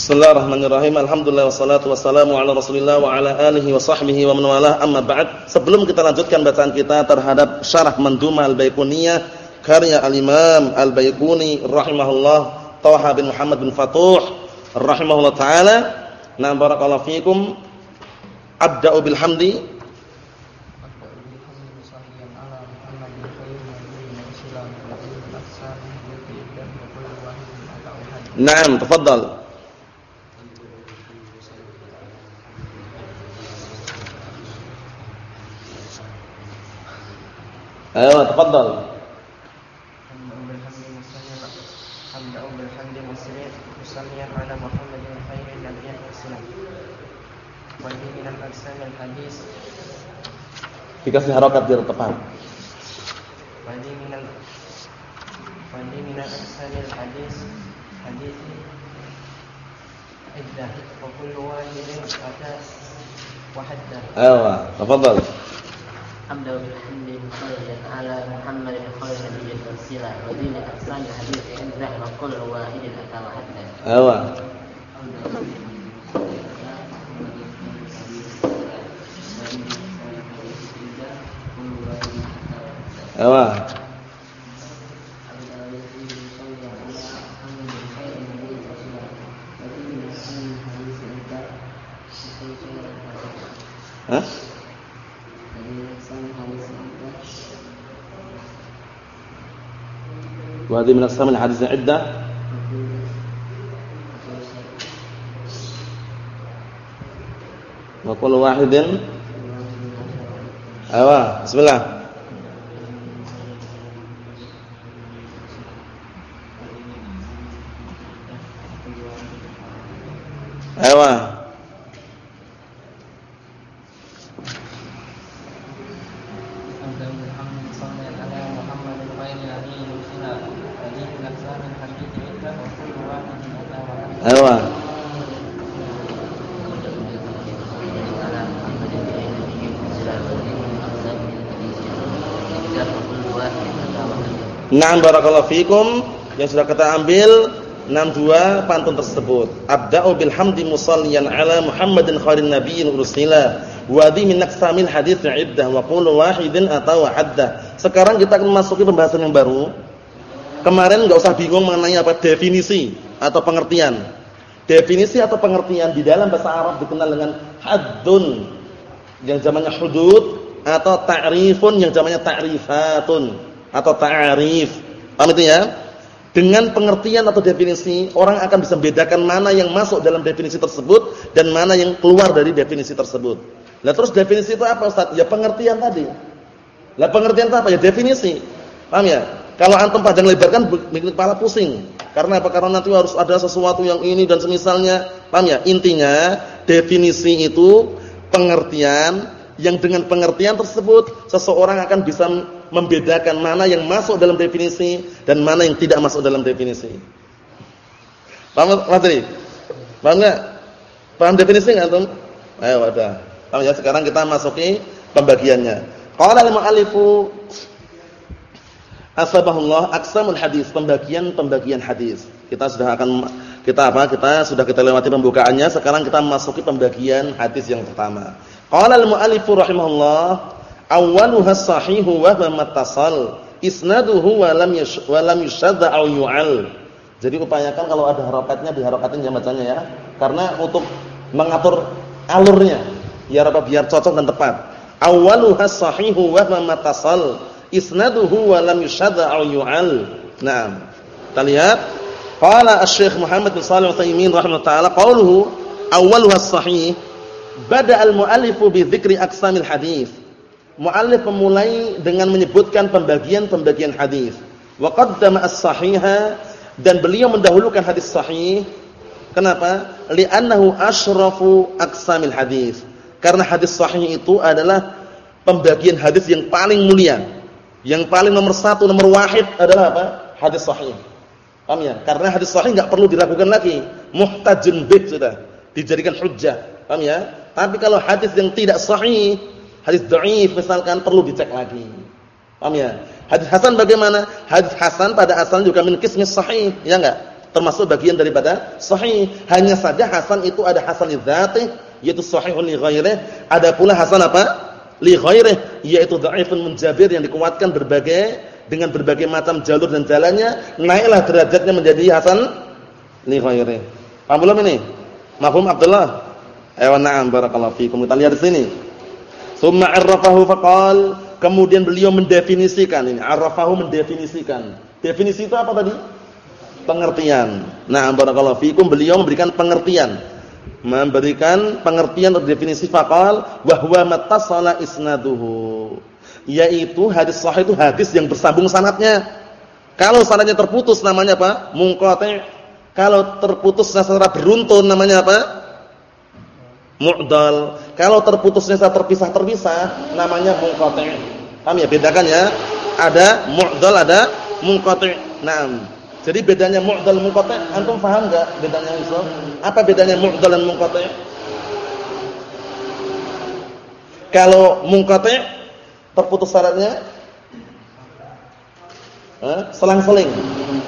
Bismillahirrahmanirrahim. Alhamdulillah wassalatu wassalamu ala Rasulillah wa ala alihi wa sahbihi wa man walah. Amma ba'd. Sebelum kita lanjutkan bacaan kita terhadap syarah Mandumah Al-Baiquniyah karya Al-Imam Al-Baiquni rahimahullah Thaha bin Muhammad bin Fatuh rahimahullah taala. Na barakallahu fikum. Abda'u bil hamdi Naam, tafadhal. ايوه تفضل على محمد خير النبي والسلام من الأجسام الحديث dikasih harokat biar tepat Wadi minal Wadi minal aksanil hadis Hadis Iddah Wa kullu wahidin Ada Wahaddah Ayo, tafadhal حمدا وبحمده صلى على محمد خير نبي ترسيلا ودين احسان الحديث ان ذهب كل واحد اتى وحده. أيوه. أيوه. وهذه من أقسام الحديث عدة. وكل واحد أيوة بسم الله. أيوة. Naam barakallahu fikum yang sudah kita ambil 62 pantun tersebut. Abda'u bil hamdi musalliyan ala Muhammadin khairin nabiyyin ursila wa dhi min aqsamil hadits iddah wa qulu wahidin atau hadda. Sekarang kita akan masuki pembahasan yang baru. Kemarin enggak usah bingung mengenai apa definisi atau pengertian. Definisi atau pengertian di dalam bahasa Arab dikenal dengan haddun yang zamannya hudud atau ta'rifun yang zamannya ta'rifatun atau ta'arif. Paham itu ya? Dengan pengertian atau definisi, orang akan bisa membedakan mana yang masuk dalam definisi tersebut dan mana yang keluar dari definisi tersebut. Nah, terus definisi itu apa, Ustaz? Ya pengertian tadi. Lah pengertian itu apa? Ya definisi. Paham ya? Kalau antum panjang lebarkan bikin kepala pusing. Karena apa? Karena nanti harus ada sesuatu yang ini dan semisalnya. Paham ya? Intinya definisi itu pengertian yang dengan pengertian tersebut seseorang akan bisa membedakan mana yang masuk dalam definisi dan mana yang tidak masuk dalam definisi. Paham Mas Paham enggak? Paham definisi enggak antum? Ayo ada. Paham ya? Sekarang kita masuki pembagiannya. Qala al-mu'allifu asbahullah aqsamul hadis, pembagian-pembagian hadis. Kita sudah akan kita apa? Kita sudah kita lewati pembukaannya, sekarang kita masuki pembagian hadis yang pertama. Qala al-mu'allifu rahimahullah awwaluha sahihu wa huwa mattasal isnaduhu wa lam wa lam yushadda aw yu'al. Jadi upayakan kalau ada harokatnya diharokatin ya bacanya ya. Karena untuk mengatur alurnya biar apa biar cocok dan tepat. Awwaluha sahihu wa huwa mattasal isnaduhu wa lam yushadda aw yu'al. Naam. Kita lihat qala asy-syekh Muhammad bin Shalih Al-Utsaimin rahimahullah taala qauluhu awwaluha sahih Bada al-mu'allifu bi dzikri aqsamil hadis. Mu'allif memulai dengan menyebutkan pembagian-pembagian hadis. Wa qaddama as-sahiha dan beliau mendahulukan hadis sahih. Kenapa? Li'annahu asyrafu aqsamil hadis. Karena hadis sahih itu adalah pembagian hadis yang paling mulia. Yang paling nomor satu, nomor wahid adalah apa? Hadis sahih. Paham ya? Karena hadis sahih enggak perlu diragukan lagi. Muhtajun bih sudah. Dijadikan hujjah. Paham ya? Tapi kalau hadis yang tidak sahih, hadis dhaif misalkan perlu dicek lagi. Paham ya? Hadis hasan bagaimana? Hadis hasan pada asalnya juga min qismis sahih, ya enggak? termasuk bagian daripada sahih. Hanya saja hasan itu ada hasan dzati yaitu sahihun li ghairihi, ada pula hasan apa? li ghairihi yaitu dhaifun munjabir yang dikuatkan berbagai dengan berbagai macam jalur dan jalannya, naiklah derajatnya menjadi hasan li ghairihi. Paham belum ini? Mafhum Abdullah? Ayo na'am barakallahu fikum. Kita lihat di sini. Summa arrafahu faqal, kemudian beliau mendefinisikan ini, arrafahu mendefinisikan. Definisi itu apa tadi? Pengertian. Nah, barakallahu fikum beliau memberikan pengertian. Memberikan pengertian atau definisi faqal wa huwa mattasala isnaduhu. Yaitu hadis sahih itu hadis yang bersambung sanatnya. Kalau sanatnya terputus namanya apa? Munqati'. Kalau terputus secara beruntun namanya apa? Mu'dal. Kalau terputusnya terpisah-terpisah namanya munqati'. Paham ya? Bedakan ya. Ada mu'dal, ada munqati'. Naam. Jadi bedanya mu'dal munqati' antum paham enggak bedanya itu? Apa bedanya mu'dal dan munqati'? Kalau munqati' terputus syaratnya selang-seling.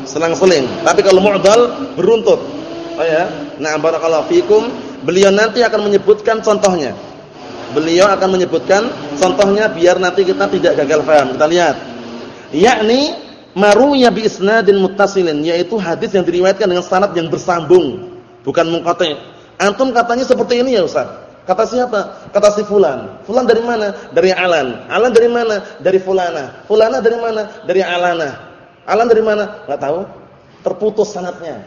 Selang-seling. Tapi kalau mu'dal beruntut. Oh ya. Nah, barakallahu fikum Beliau nanti akan menyebutkan contohnya. Beliau akan menyebutkan contohnya biar nanti kita tidak gagal paham. Kita lihat. Yakni maruya bi isnadin muttasilin, yaitu hadis yang diriwayatkan dengan sanad yang bersambung, bukan munqati. Antum katanya seperti ini ya Ustaz. Kata siapa? Kata si fulan. Fulan dari mana? Dari Alan. Alan dari mana? Dari fulana. Fulana dari mana? Dari Alana. Alan dari mana? Enggak tahu. Terputus sanatnya.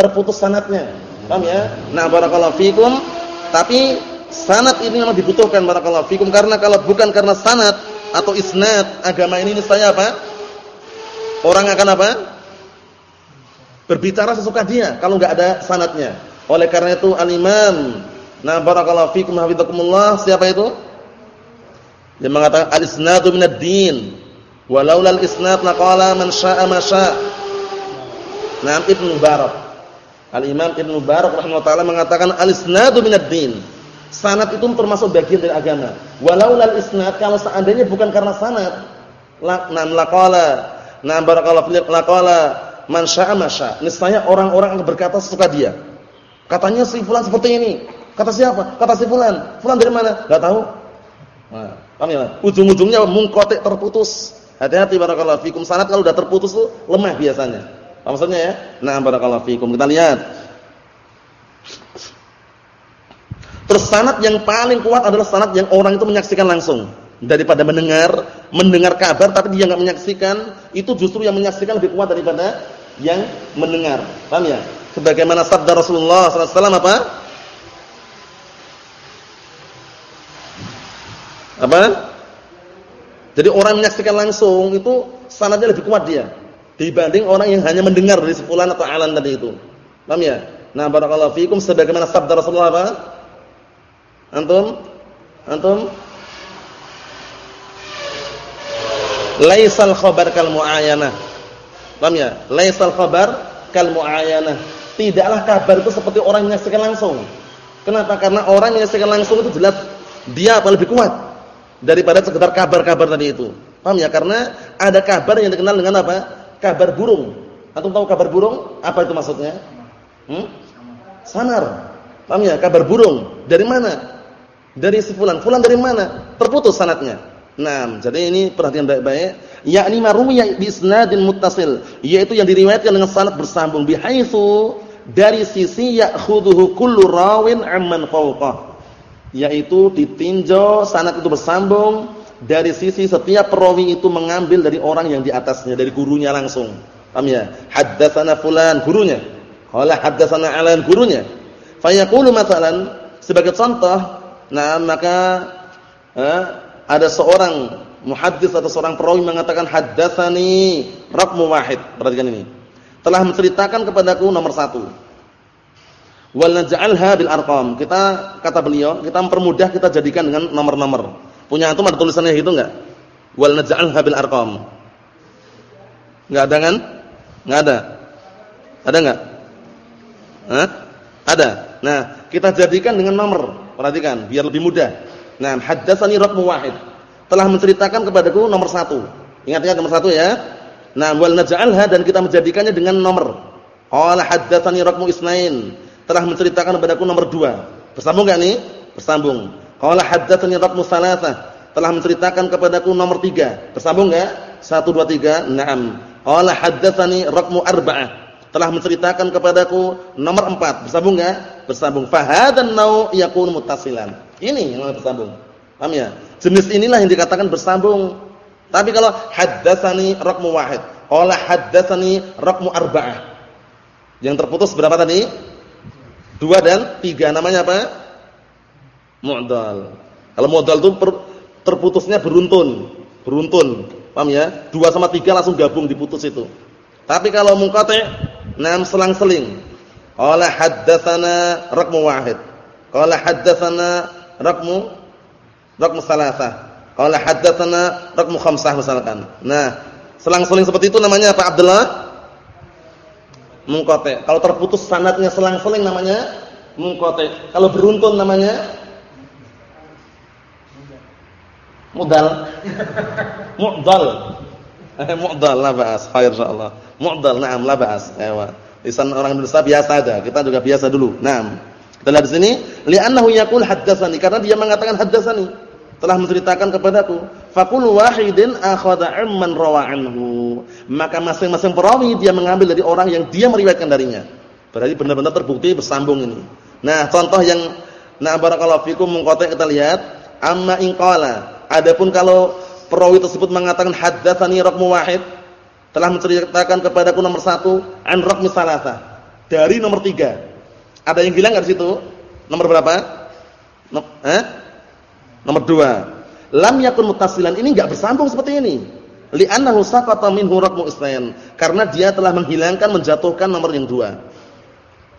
Terputus sanatnya. Paham ya? Nah, barakallahu fikum. Tapi sanad ini memang dibutuhkan barakallahu fikum karena kalau bukan karena sanad atau isnad agama ini niscaya apa? Orang akan apa? Berbicara sesuka dia kalau enggak ada sanadnya. Oleh karena itu al-Imam Nah, barakallahu fikum hafizakumullah, siapa itu? Dia mengatakan al-isnadu minad din. Walaula al-isnad laqala man syaa'a ma. Nah, Ibnu Al-Imam Ibn Mubarak rahimahullah taala mengatakan al-isnadu minad din. Sanad itu termasuk bagian dari agama. Walau lal isnad kalau seandainya bukan karena sanad, nam laqala, nam barakallahu fiik laqala man syaa masya. Niscaya orang-orang akan berkata sesuka dia. Katanya si fulan seperti ini. Kata siapa? Kata si fulan. Fulan dari mana? Enggak tahu. Nah, ya? Ujung-ujungnya mungkotek terputus. Hati-hati barakallahu fikum. Sanad kalau sudah terputus tuh lemah biasanya. Apa maksudnya ya? Nah, barakallahu fikum. Kita lihat. Terus sanad yang paling kuat adalah sanad yang orang itu menyaksikan langsung daripada mendengar, mendengar kabar tapi dia enggak menyaksikan, itu justru yang menyaksikan lebih kuat daripada yang mendengar. Paham ya? Sebagaimana sabda Rasulullah sallallahu alaihi apa? Apa? Jadi orang menyaksikan langsung itu sanadnya lebih kuat dia dibanding orang yang hanya mendengar dari sepulan atau alan tadi itu. Paham ya? Nah, barakallahu fikum sebagaimana sabda Rasulullah apa? Antum? Antum? Laisal khabar kal muayyanah. Paham ya? Laisal khabar kal muayyanah. Tidaklah kabar itu seperti orang yang menyaksikan langsung. Kenapa? Karena orang yang menyaksikan langsung itu jelas dia apa lebih kuat daripada sekedar kabar-kabar tadi itu. Paham ya? Karena ada kabar yang dikenal dengan apa? Kabar burung. Antum tahu kabar burung? Apa itu maksudnya? Hmm? Sanar. Paham ya? Kabar burung. Dari mana? Dari si fulan. Dari mana? Terputus sanatnya. Nah, jadi ini perhatian baik-baik. Yakni marwiya bi isnadin muttasil, yaitu yang diriwayatkan dengan sanad bersambung bihaitsu dari sisi ya'khudhuhu kullu rawin amman fawqah. Yaitu ditinjau sanad itu bersambung dari sisi setiap perawi itu mengambil dari orang yang di atasnya, dari gurunya langsung. Paham ya? Haddatsana fulan gurunya. Qala haddatsana alan gurunya. Fayaqulu masalan sebagai contoh, nah maka eh, ada seorang muhaddis atau seorang perawi mengatakan haddatsani raqmu wahid. Perhatikan ini. Telah menceritakan kepadaku nomor satu. Wal naj'alha bil arqam. Kita kata beliau, kita mempermudah kita jadikan dengan nomor-nomor. Punya antum ada tulisannya gitu enggak? Wal naj'alha bil arqam. Enggak ada kan? Enggak ada. Ada enggak? Hah? Ada. Nah, kita jadikan dengan nomor. Perhatikan, biar lebih mudah. Nah, haddatsani raqmu wahid. Telah menceritakan kepadaku nomor satu. Ingat-ingat nomor satu ya. Nah, wal naj'alha dan kita menjadikannya dengan nomor. Qala haddatsani raqmu isnain. Telah menceritakan kepadaku nomor dua. Bersambung enggak nih? Bersambung. Qala haddatsani raqmu salasah. Telah menceritakan kepadaku nomor tiga. Bersambung enggak? Satu dua tiga. Naam. Qala haddatsani raqmu arba'ah. Telah menceritakan kepadaku nomor empat. Bersambung enggak? Bersambung. Fahadan nau yakunu muttasilan. Ini yang bersambung. Paham ya? Jenis inilah yang dikatakan bersambung. Tapi kalau haddatsani raqmu wahid, qala haddatsani raqmu arba'ah. Yang terputus berapa tadi? Dua dan tiga. Namanya apa? Mu'dal. Kalau mu'dal itu terputusnya beruntun. Beruntun. Paham ya? Dua sama tiga langsung gabung diputus itu. Tapi kalau munqati' enam selang-seling. Qala haddatsana raqmu wahid. Qala haddatsana raqmu raqmu salasah. Qala haddatsana raqmu khamsah misalkan. Nah, selang-seling seperti itu namanya apa Abdullah? mungkote. Kalau terputus sanatnya selang-seling namanya mungkote. Kalau beruntun namanya mudal. Mu'dal. Eh mu'dal la ba'as. Khair insyaallah. Mu'dal na'am la ba'as. Ewa. Lisan orang Indonesia biasa aja. Kita juga biasa dulu. Naam. Kita lihat di sini, li'annahu yaqul haddatsani karena dia mengatakan haddatsani telah menceritakan kepadaku Fakul wahidin akhadha amman rawa anhu. Maka masing-masing perawi dia mengambil dari orang yang dia meriwayatkan darinya. Berarti benar-benar terbukti bersambung ini. Nah, contoh yang nah barakallahu fikum mengkotek kita lihat, amma in qala. Adapun kalau perawi tersebut mengatakan haddatsani raqmu wahid, telah menceritakan kepadaku nomor satu an raqmi salasa. Dari nomor tiga. Ada yang bilang enggak di situ? Nomor berapa? No, eh? Nomor dua lam yakun muttasilan ini enggak bersambung seperti ini li'annahu saqata minhu raqmu isnain karena dia telah menghilangkan menjatuhkan nomor yang dua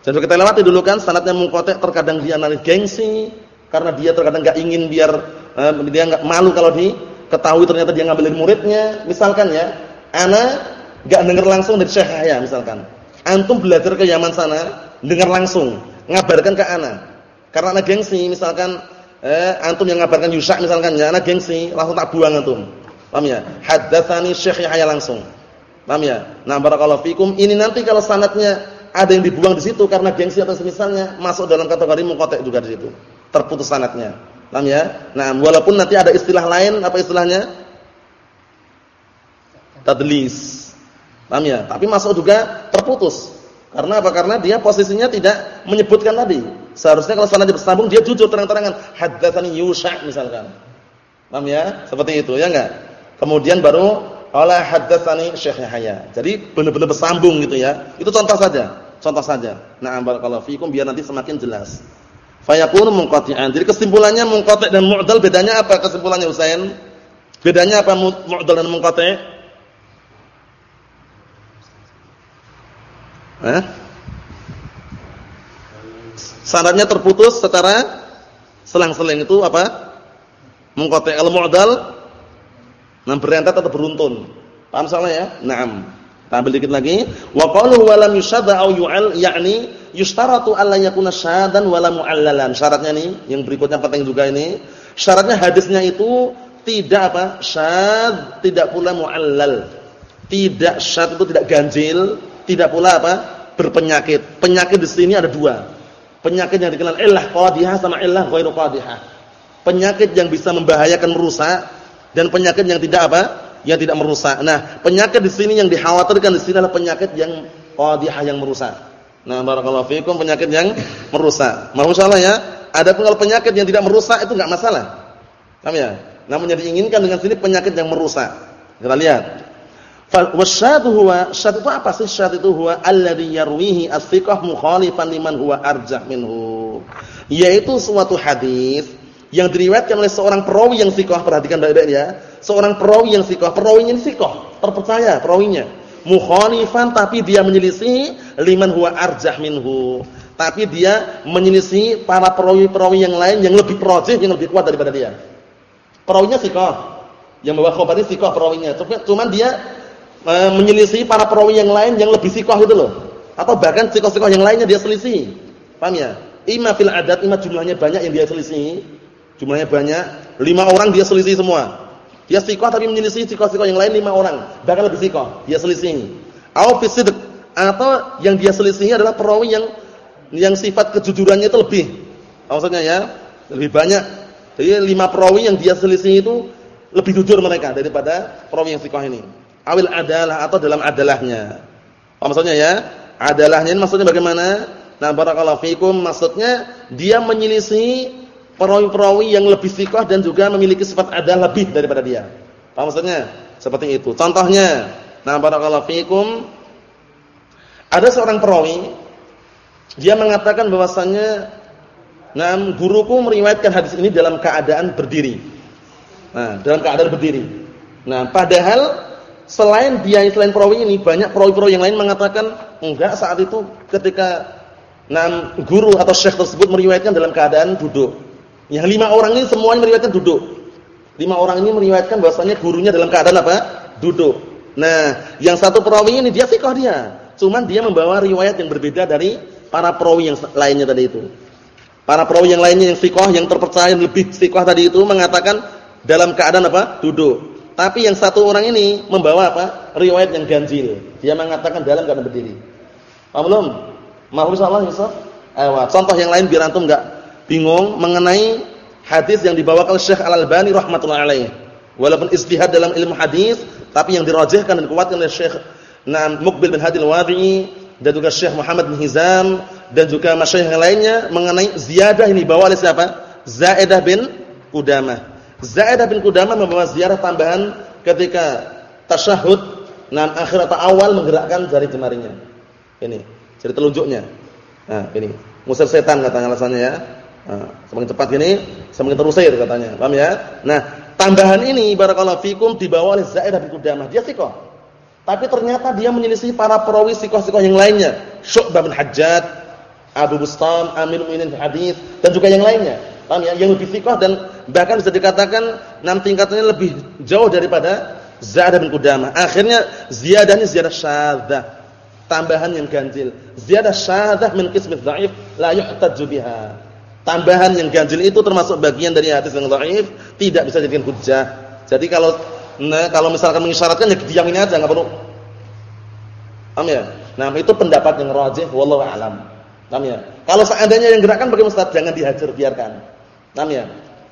jadi kita lewati dulu kan sanadnya mungkotek terkadang dia analis gengsi karena dia terkadang enggak ingin biar eh, dia enggak malu kalau diketahui ternyata dia ngambil dari muridnya. Misalkan ya ana enggak dengar langsung dari Syekh Yahya misalkan. Antum belajar ke Yaman sana dengar langsung ngabarkan ke ana. Karena ana gengsi misalkan eh antum yang ngabarkan Yusa misalkan ya anak gengsi langsung tak buang antum. Paham ya? Haddatsani Syekh Yahya langsung. Paham ya? Nah barakallahu fikum. Ini nanti kalau sanadnya ada yang dibuang di situ karena gengsi atau semisalnya masuk dalam kategori mungkotek juga di situ. Terputus sanadnya paham ya nah walaupun nanti ada istilah lain apa istilahnya tadlis paham ya tapi masuk juga terputus karena apa karena dia posisinya tidak menyebutkan tadi Seharusnya kalau sanadnya bersambung dia jujur terang-terangan haddatsani Yusha misalkan. Paham ya? Seperti itu ya enggak? Kemudian baru ala haddatsani Syekh Yahya. Jadi benar-benar bersambung gitu ya. Itu contoh saja. Contoh saja. Nah, barakallahu fikum biar nanti semakin jelas. Fayakunu munqati'an. Jadi kesimpulannya munqati' dan mu'dal bedanya apa kesimpulannya Usain? Bedanya apa mu'dal dan munqati'? Hah? sanadnya terputus secara selang-seling itu apa? Mengkotek al-mu'dal nah berentet atau beruntun. Paham salah ya? Naam. Tampil dikit lagi. Wa qaluhu wa lam yushadda aw yu'al yakni yushtaratu alla yakuna syadan wa la mu'allalan. Syaratnya nih yang berikutnya penting juga ini. Syaratnya hadisnya itu tidak apa? Syad, tidak pula mu'allal. Tidak syad itu tidak ganjil, tidak pula apa? berpenyakit. Penyakit di sini ada dua. Penyakit yang dikenal illah qadhihah sama illah ghairu qadhihah. Penyakit yang bisa membahayakan merusak dan penyakit yang tidak apa? Yang tidak merusak. Nah, penyakit di sini yang dikhawatirkan di sini adalah penyakit yang qadhihah yang merusak. Nah, barakallahu fiikum penyakit yang merusak. Masyaallah ya. Adapun kalau penyakit yang tidak merusak itu enggak masalah. Paham ya? Namun yang diinginkan dengan sini penyakit yang merusak. Kita lihat. Wasyad huwa syad itu apa sih? Syad itu huwa alladhi yarwihi as-thiqah mukhalifan liman huwa arjah minhu. Yaitu suatu hadis yang diriwayatkan oleh seorang perawi yang thiqah, perhatikan baik-baik ya. Seorang perawi yang thiqah, perawinya ini thiqah, terpercaya perawinya. Mukhalifan tapi dia menyelisih liman huwa arjah minhu. Tapi dia menyelisih para perawi-perawi yang lain yang lebih rajih, yang lebih kuat daripada dia. Perawinya thiqah. Yang bawa khabar ini thiqah perawinya. Cuman dia e, menyelisih para perawi yang lain yang lebih sikoh itu loh. Atau bahkan sikoh-sikoh yang lainnya dia selisih. Paham ya? Ima fil adat, ima jumlahnya banyak yang dia selisih. Jumlahnya banyak, lima orang dia selisih semua. Dia sikoh tapi menyelisih sikoh-sikoh yang lain lima orang. Bahkan lebih sikoh, dia selisih. Au atau yang dia selisihnya adalah perawi yang yang sifat kejujurannya itu lebih. Maksudnya ya, lebih banyak. Jadi lima perawi yang dia selisih itu lebih jujur mereka daripada perawi yang sikoh ini. Awil adalah atau dalam adalahnya. Oh, maksudnya ya, adalahnya ini maksudnya bagaimana? Nah, barakallahu fikum maksudnya dia menyelisih perawi-perawi yang lebih sikoh dan juga memiliki sifat adalah lebih daripada dia. Paham maksudnya? Seperti itu. Contohnya, nah barakallahu fikum ada seorang perawi dia mengatakan bahwasannya nah guruku meriwayatkan hadis ini dalam keadaan berdiri. Nah, dalam keadaan berdiri. Nah, padahal selain dia selain perawi ini banyak perawi-perawi yang lain mengatakan enggak saat itu ketika nah guru atau syekh tersebut meriwayatkan dalam keadaan duduk. Yang lima orang ini semuanya meriwayatkan duduk. Lima orang ini meriwayatkan bahwasanya gurunya dalam keadaan apa? Duduk. Nah, yang satu perawi ini dia sikoh dia. Cuman dia membawa riwayat yang berbeda dari para perawi yang lainnya tadi itu. Para perawi yang lainnya yang sikoh, yang terpercaya lebih sikoh tadi itu mengatakan dalam keadaan apa? Duduk. Tapi yang satu orang ini membawa apa? Riwayat yang ganjil. Dia mengatakan dalam keadaan berdiri. Paham belum? Mahfuz Allah Yusuf? Ewa. Contoh yang lain biar antum enggak bingung mengenai hadis yang dibawa oleh Syekh Al-Albani rahmatullah alaih. Walaupun istihad dalam ilmu hadis, tapi yang dirajihkan dan dikuatkan oleh Syekh Naam Muqbil bin Hadil Wadi'i dan juga Syekh Muhammad bin Hizam dan juga masyayikh yang lainnya mengenai ziyadah ini bawa oleh siapa? Zaidah bin Qudamah. Zaidah bin Qudamah membawa ziarah tambahan ketika tasyahud dan akhir atau awal menggerakkan jari jemarinya. Ini, jari telunjuknya. Nah, ini. Musir setan katanya alasannya ya. Nah, semakin cepat gini, semakin terusir katanya. Paham ya? Nah, tambahan ini barakallahu fikum dibawa oleh Zaidah bin Qudamah. Dia sikoh. Tapi ternyata dia menyelisih para perawi sikoh-sikoh yang lainnya. Syu'bah bin Hajjat, Abu Bustam, Amir Mu'minin hadis dan juga yang lainnya. Paham ya? Yang lebih sikoh dan bahkan bisa dikatakan enam tingkatannya lebih jauh daripada Zaidah bin Qudamah. Akhirnya ziyadahnya ziyadah syadzah. Tambahan yang ganjil. Ziyadah syadzah min qismidz dhaif la yuhtaju biha. Tambahan yang ganjil itu termasuk bagian dari hadis yang dhaif, tidak bisa dijadikan hujjah. Jadi kalau nah kalau misalkan mengisyaratkan ya diamin aja enggak perlu. Paham ya? Nah, itu pendapat yang rajih wallahu alam. Paham ya? Kalau seandainya yang gerakan bagaimana Ustaz? Jangan dihajar, biarkan. Paham ya?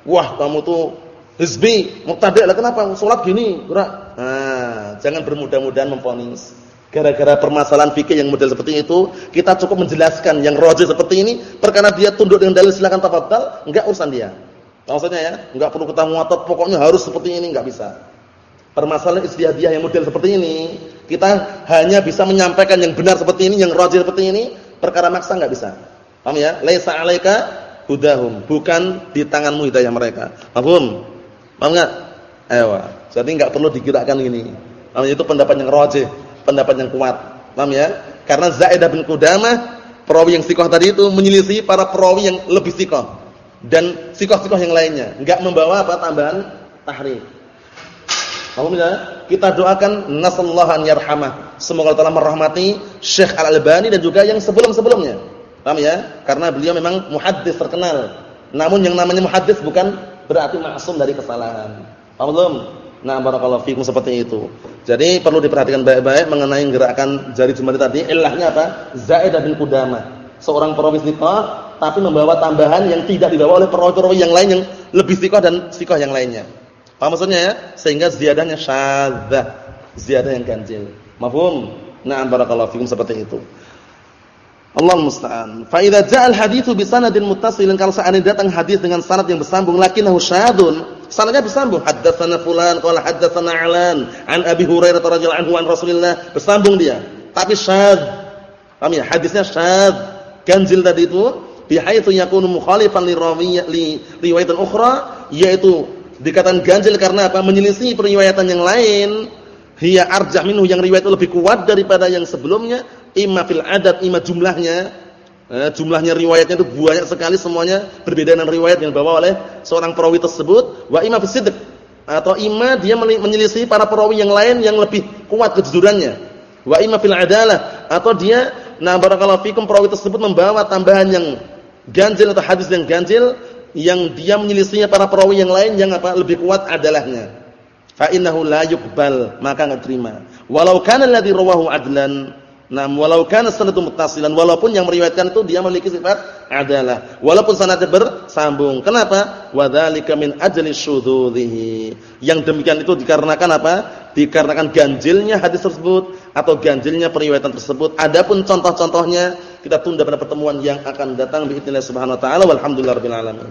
Wah, kamu tuh hizbi, mubtadi' lah kenapa? Salat gini. Nah, jangan bermudah-mudahan memfonis. Gara-gara permasalahan fikih yang model seperti itu, kita cukup menjelaskan yang rajih seperti ini, perkara dia tunduk dengan dalil silakan tafadhal, enggak urusan dia. Maksudnya ya, enggak perlu kita ngotot pokoknya harus seperti ini, enggak bisa. Permasalahan istihadiyah yang model seperti ini, kita hanya bisa menyampaikan yang benar seperti ini, yang rajih seperti ini, perkara maksa enggak bisa. Paham ya? Laisa 'alaika hudahum, bukan di tanganmu hidayah mereka. Paham? Paham enggak? Ewa. Jadi enggak perlu digerakkan ini. Paham itu pendapat yang rajih pendapat yang kuat. Paham ya? Karena Zaidah bin Qudamah, perawi yang sikoh tadi itu menyelisih para perawi yang lebih sikoh dan sikoh-sikoh yang lainnya. Enggak membawa apa tambahan tahrif. Paham ya? Kita doakan nasallahu an yarhamah. Semoga Allah merahmati Syekh Al-Albani dan juga yang sebelum-sebelumnya. Paham ya? Karena beliau memang muhaddis terkenal. Namun yang namanya muhaddis bukan berarti maksum dari kesalahan. Paham belum? Nah, barakallahu fikum seperti itu. Jadi perlu diperhatikan baik-baik mengenai gerakan jari jemari tadi. Ilahnya apa? Zaidah bin Qudamah. Seorang perawi thiqah tapi membawa tambahan yang tidak dibawa oleh perawi-perawi yang lain yang lebih thiqah dan thiqah yang lainnya. Paham maksudnya ya? Sehingga ziyadahnya syadzah, ziyadah yang ganjil. Mafhum? Nah, barakallahu fikum seperti itu. Allah musta'an. Fa idza ja'a al-haditsu bi sanadin muttasilin kalau seandainya datang hadis dengan sanad yang bersambung lakinnahu syadzun, sanadnya bersambung. Haddatsana fulan qala haddatsana alan an Abi Hurairah radhiyallahu anhu an Rasulillah, bersambung dia. Tapi syadz. Paham ya? Hadisnya syadz. Ganjil tadi itu bihaitsu yakunu mukhalifan li rawiyyah li riwayatan ukhra, yaitu dikatakan ganjil karena apa? Menyelisih periwayatan yang lain. Hiya arjah minhu yang riwayat lebih kuat daripada yang sebelumnya imma fil adat imma jumlahnya eh, jumlahnya riwayatnya itu banyak sekali semuanya berbeda dengan riwayat yang dibawa oleh seorang perawi tersebut. Wa imma fis sidq. Atau imma dia menyelisih para perawi yang lain yang lebih kuat kejujurannya. Wa imma fil adalah. Atau dia nah barakallahu fikum perawi tersebut membawa tambahan yang ganjil atau hadis yang ganjil yang dia menyelisihnya para perawi yang lain yang apa lebih kuat adalahnya. Fa innahu la yuqbal maka enggak terima. Walau kana alladhi rawahu adlan Nah, walau kana itu muttasilan, walaupun yang meriwayatkan itu dia memiliki sifat adalah, walaupun sanadnya bersambung. Kenapa? wadali kamil min ajli. Yang demikian itu dikarenakan apa? Dikarenakan ganjilnya hadis tersebut atau ganjilnya periwayatan tersebut. Adapun contoh-contohnya kita tunda pada pertemuan yang akan datang bi subhanahu wa taala walhamdulillahirabbil alamin.